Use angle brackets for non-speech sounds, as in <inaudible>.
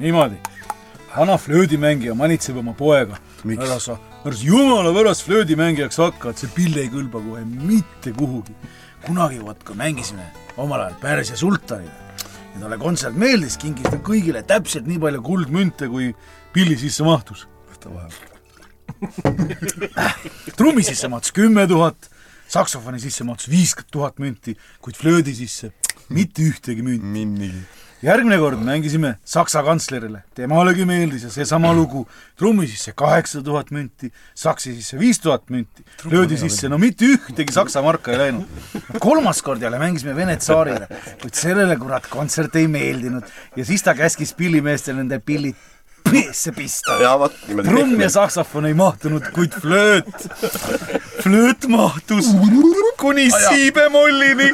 niimoodi, vana flöödimängija manitseb oma poega. Ära sa, ära sa jumala pärast flöödimängijaks hakka, et see pill ei kõlba kohe mitte kuhugi. kunagi vot, kui mängisime omal ajal Pärsia sultanile ja talle kontsert meeldis, kingis ta kõigile täpselt nii palju kuldmünte, kui pilli sisse mahtus. võta vahele. <laughs> trummi sisse mahtus kümme tuhat, saksofoni sisse mahtus viiskümmend tuhat münti, kuid flöödi sisse mitte ühtegi münti. Järgmine kord mängisime Saksa kantslerile, temalegi meeldis ja seesama lugu, trummi sisse kaheksa tuhat münti, saksi sisse viis tuhat münti, löödi sisse. no mitte ühtegi saksa marka ei läinud. kolmas kord jälle mängisime Vene tsaarile, kuid sellele kurat kontsert ei meeldinud. Ja siis ta käskis pillimeestel nende pillid peesse pista. ja vot niimoodi. trumm ja saksofon ei mahtunud, kuid flööt, flööt mahtus kuni siibemollini.